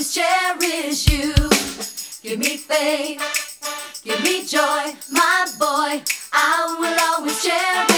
always cherish you. Give me faith, give me joy, my boy. I will always cherish.